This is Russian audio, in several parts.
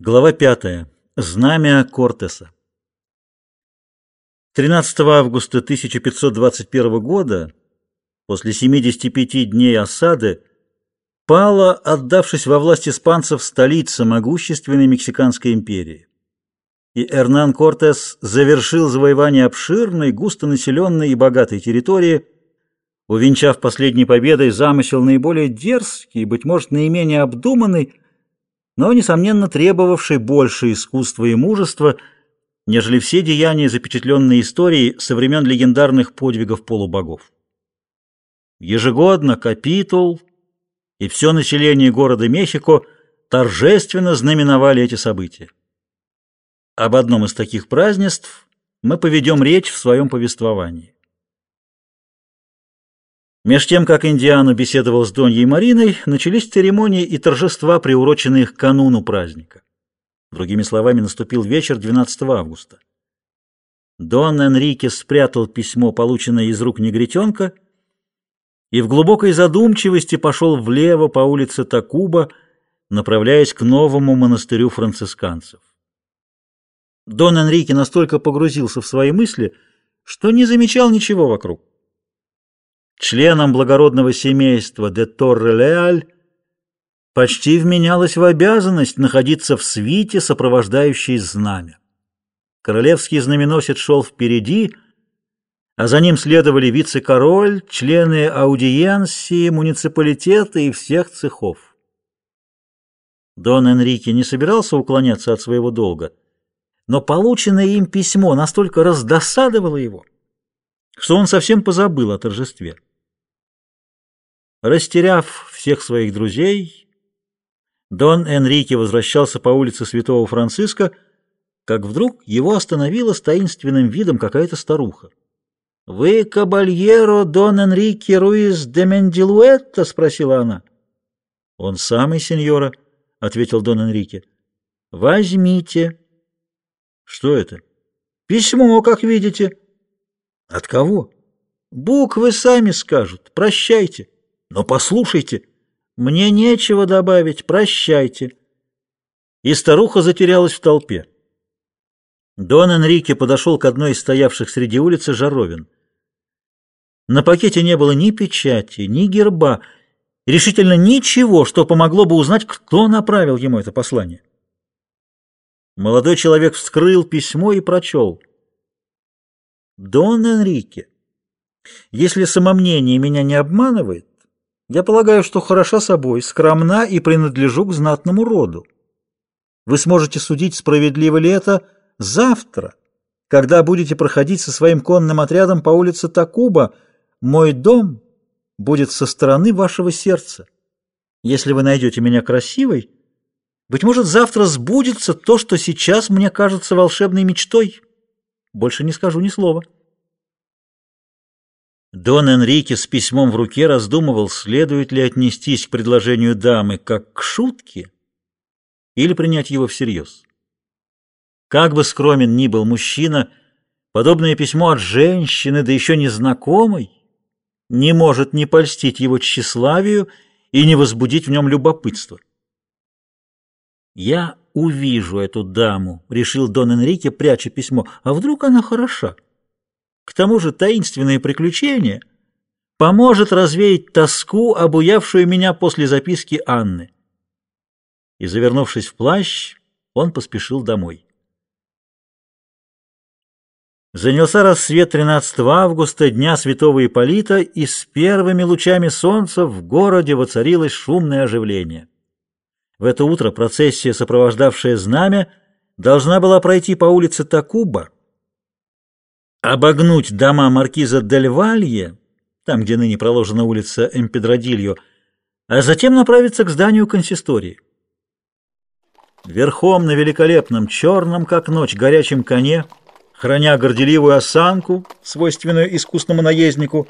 Глава 5. Знамя Кортеса. 13 августа 1521 года, после 75 дней осады, пала, отдавшись во власть испанцев, столица могущественной Мексиканской империи. И Эрнан Кортес завершил завоевание обширной, густонаселенной и богатой территории, увенчав последней победой замысел наиболее дерзкий быть может, наименее обдуманный, но, несомненно, требовавший больше искусства и мужества, нежели все деяния, запечатленные историей со времен легендарных подвигов полубогов. Ежегодно капитул и все население города Мехико торжественно знаменовали эти события. Об одном из таких празднеств мы поведем речь в своем повествовании. Меж тем, как Индиану беседовал с Доньей Мариной, начались церемонии и торжества, приуроченные к кануну праздника. Другими словами, наступил вечер 12 августа. Дон Энрике спрятал письмо, полученное из рук негритенка, и в глубокой задумчивости пошел влево по улице Такуба, направляясь к новому монастырю францисканцев. Дон Энрике настолько погрузился в свои мысли, что не замечал ничего вокруг членам благородного семейства де Торре-Леаль почти вменялось в обязанность находиться в свите, сопровождающей знамя. Королевский знаменосец шел впереди, а за ним следовали вице-король, члены аудиенции, муниципалитета и всех цехов. Дон Энрике не собирался уклоняться от своего долга, но полученное им письмо настолько раздосадовало его, что он совсем позабыл о торжестве. Растеряв всех своих друзей, Дон Энрике возвращался по улице Святого Франциска, как вдруг его остановила с таинственным видом какая-то старуха. — Вы кабальеро Дон Энрике Руиз де Мендилуэтта? — спросила она. — Он самый, сеньора, — ответил Дон Энрике. — Возьмите. — Что это? — Письмо, как видите. — От кого? — Буквы сами скажут. Прощайте. — но послушайте, мне нечего добавить, прощайте. И старуха затерялась в толпе. Дон Энрике подошел к одной из стоявших среди улицы жаровин. На пакете не было ни печати, ни герба, решительно ничего, что помогло бы узнать, кто направил ему это послание. Молодой человек вскрыл письмо и прочел. «Дон Энрике, если самомнение меня не обманывает, я полагаю, что хороша собой, скромна и принадлежу к знатному роду. Вы сможете судить, справедливо ли это, завтра, когда будете проходить со своим конным отрядом по улице Такуба. Мой дом будет со стороны вашего сердца. Если вы найдете меня красивой, быть может, завтра сбудется то, что сейчас мне кажется волшебной мечтой. Больше не скажу ни слова. Дон Энрике с письмом в руке раздумывал, следует ли отнестись к предложению дамы как к шутке или принять его всерьез. Как бы скромен ни был мужчина, подобное письмо от женщины, да еще незнакомой, не может не польстить его тщеславию и не возбудить в нем любопытство. «Я увижу эту даму», — решил Дон Энрике, пряча письмо, — «а вдруг она хороша?» К тому же таинственное приключение поможет развеять тоску, обуявшую меня после записки Анны. И, завернувшись в плащ, он поспешил домой. Занялся рассвет 13 августа, дня святого Ипполита, и с первыми лучами солнца в городе воцарилось шумное оживление. В это утро процессия, сопровождавшая знамя, должна была пройти по улице Такуба, обогнуть дома маркиза Дель Валье, там, где ныне проложена улица Эмпедродильо, а затем направиться к зданию консистории. Верхом на великолепном, черном, как ночь, горячем коне, храня горделивую осанку, свойственную искусному наезднику,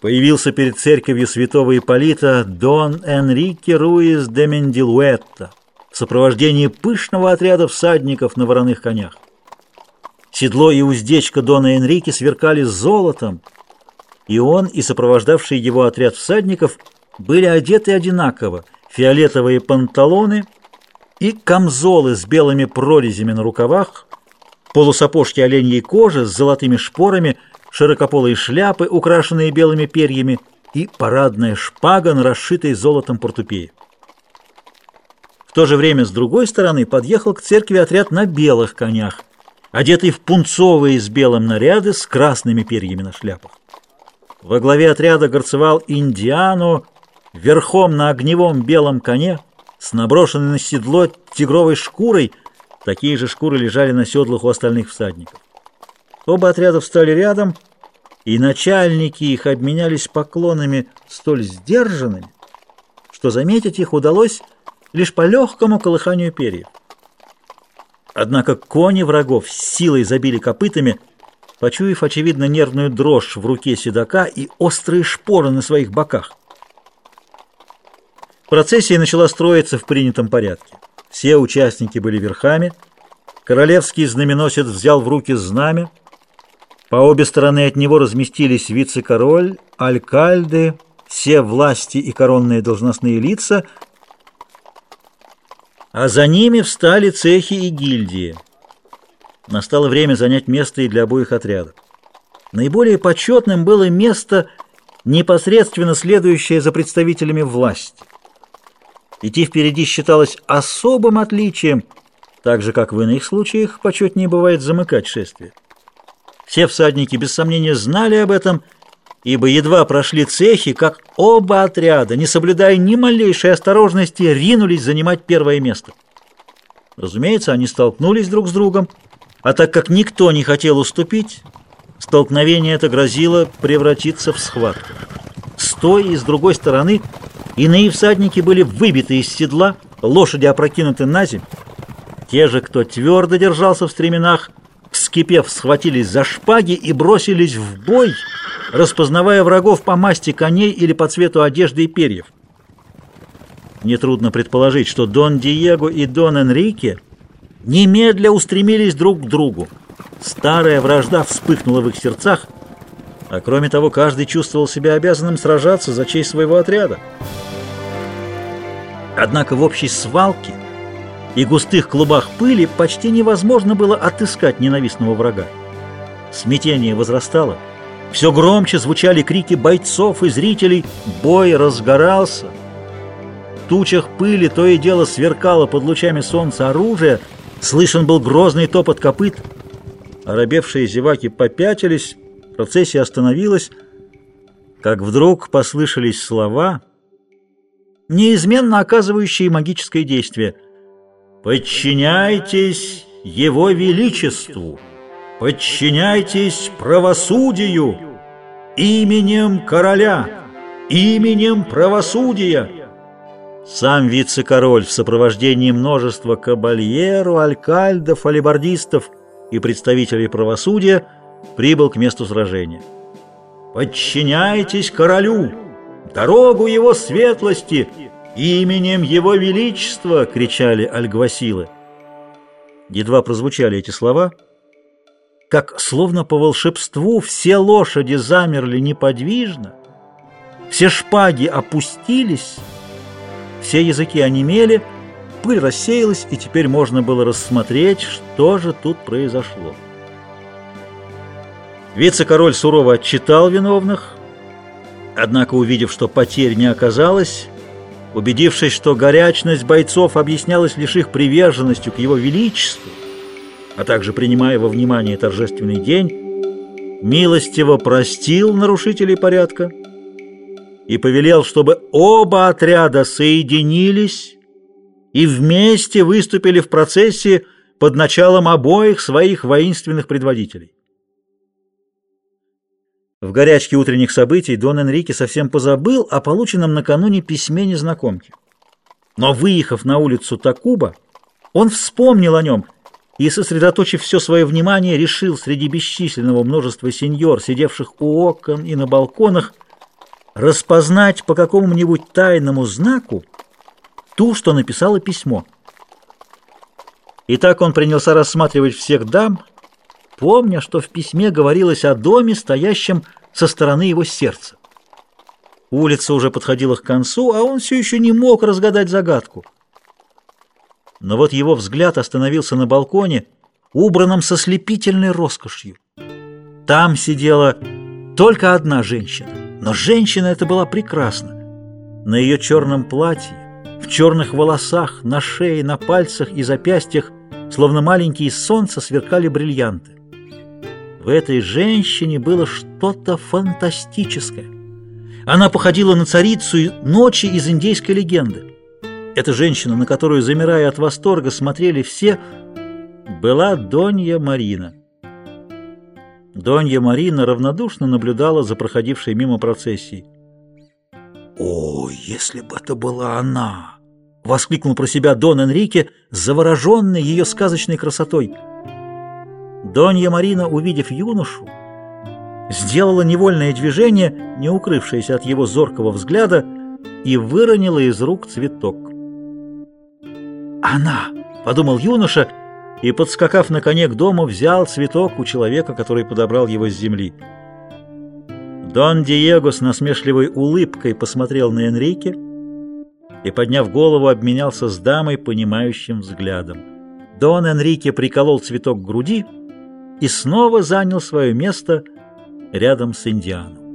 появился перед церковью святого Ипполита Дон Энрике Руис де Мендилуэтта в сопровождении пышного отряда всадников на вороных конях. Седло и уздечка Дона Энрике сверкали золотом, и он и сопровождавший его отряд всадников были одеты одинаково, фиолетовые панталоны и камзолы с белыми прорезями на рукавах, полусапожки оленьей кожи с золотыми шпорами, широкополые шляпы, украшенные белыми перьями, и парадная шпага на расшитой золотом портупее. В то же время с другой стороны подъехал к церкви отряд на белых конях, одетый в пунцовые с белым наряды с красными перьями на шляпах. Во главе отряда горцевал Индиану верхом на огневом белом коне с наброшенной на седло тигровой шкурой, такие же шкуры лежали на седлах у остальных всадников. Оба отряда встали рядом, и начальники их обменялись поклонами столь сдержанными, что заметить их удалось лишь по легкому колыханию перьев. Однако кони врагов с силой забили копытами, почуяв, очевидно, нервную дрожь в руке седока и острые шпоры на своих боках. Процессия начала строиться в принятом порядке. Все участники были верхами, королевский знаменосец взял в руки знамя, по обе стороны от него разместились вице-король, алькальды, все власти и коронные должностные лица, а за ними встали цехи и гильдии. Настало время занять место и для обоих отрядов. Наиболее почетным было место, непосредственно следующее за представителями власти. Идти впереди считалось особым отличием, так же, как в иных случаях почетнее бывает замыкать шествие. Все всадники без сомнения знали об этом, ибо едва прошли цехи, как оба отряда, не соблюдая ни малейшей осторожности, ринулись занимать первое место. Разумеется, они столкнулись друг с другом, а так как никто не хотел уступить, столкновение это грозило превратиться в схватку. С той и с другой стороны иные всадники были выбиты из седла, лошади опрокинуты на земь. Те же, кто твердо держался в стременах, вскипев, схватились за шпаги и бросились в бой, распознавая врагов по масти коней или по цвету одежды и перьев. Нетрудно предположить, что Дон Диего и Дон Энрике немедля устремились друг к другу. Старая вражда вспыхнула в их сердцах, а кроме того, каждый чувствовал себя обязанным сражаться за честь своего отряда. Однако в общей свалке и густых клубах пыли почти невозможно было отыскать ненавистного врага. Смятение возрастало. Все громче звучали крики бойцов и зрителей. Бой разгорался. В тучах пыли то и дело сверкало под лучами солнца оружие. Слышен был грозный топот копыт. Оробевшие зеваки попятились, процессия остановилась, как вдруг послышались слова, неизменно оказывающие магическое действие — Подчиняйтесь Его Величеству, подчиняйтесь правосудию, именем короля, именем правосудия. Сам вице-король в сопровождении множества кабальеру, алькальдов, алибардистов и представителей правосудия прибыл к месту сражения. «Подчиняйтесь королю! Дорогу его светлости!» «Именем Его Величества!» — кричали альгвасилы. Едва прозвучали эти слова, как, словно по волшебству, все лошади замерли неподвижно, все шпаги опустились, все языки онемели, пыль рассеялась, и теперь можно было рассмотреть, что же тут произошло. Вице-король сурово отчитал виновных, однако, увидев, что потерь не оказалось, Убедившись, что горячность бойцов объяснялась лишь их приверженностью к его величеству, а также принимая во внимание торжественный день, милостиво простил нарушителей порядка и повелел, чтобы оба отряда соединились и вместе выступили в процессе под началом обоих своих воинственных предводителей. В горячке утренних событий Дон Энрике совсем позабыл о полученном накануне письме незнакомки. Но, выехав на улицу Такуба, он вспомнил о нем и, сосредоточив все свое внимание, решил среди бесчисленного множества сеньор, сидевших у окон и на балконах, распознать по какому-нибудь тайному знаку ту, что написала письмо. И так он принялся рассматривать всех дам, помня, что в письме говорилось о доме, стоящем со стороны его сердца. Улица уже подходила к концу, а он все еще не мог разгадать загадку. Но вот его взгляд остановился на балконе, убранном со слепительной роскошью. Там сидела только одна женщина, но женщина эта была прекрасна. На ее черном платье, в черных волосах, на шее, на пальцах и запястьях, словно маленькие солнца, сверкали бриллианты. В этой женщине было что-то фантастическое. Она походила на царицу ночи из индейской легенды. Эта женщина, на которую, замирая от восторга, смотрели все, была Донья Марина. Донья Марина равнодушно наблюдала за проходившей мимо процессией. «О, если бы это была она!» — воскликнул про себя Дон Энрике, завороженный ее сказочной красотой. Донья Марина, увидев юношу, сделала невольное движение, не укрывшееся от его зоркого взгляда, и выронила из рук цветок. «Она!» — подумал юноша, и, подскакав на коне к дому, взял цветок у человека, который подобрал его с земли. Дон Диего с насмешливой улыбкой посмотрел на Энрике и, подняв голову, обменялся с дамой понимающим взглядом. Дон Энрике приколол цветок к груди и снова занял свое место рядом с Индианом.